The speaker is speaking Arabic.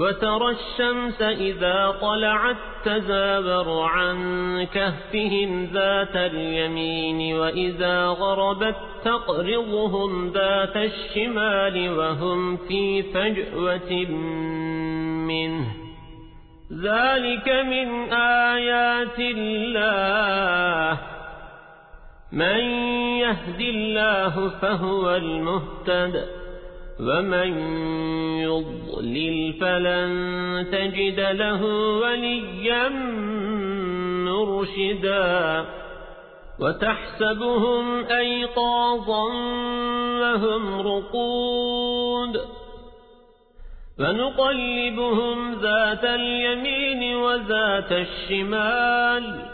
وترى الشمس إذا طلعت تزابر عن كهفهم ذات اليمين وإذا غربت تقرضهم ذات الشمال وهم في فجوة منه. ذلك من آيات الله. من يهد الله فهو المهتد. ومن يضلل فلن تجد له وليا مرشدا وتحسبهم أيقاظا وهم رقود فنقلبهم ذات اليمين وذات الشمال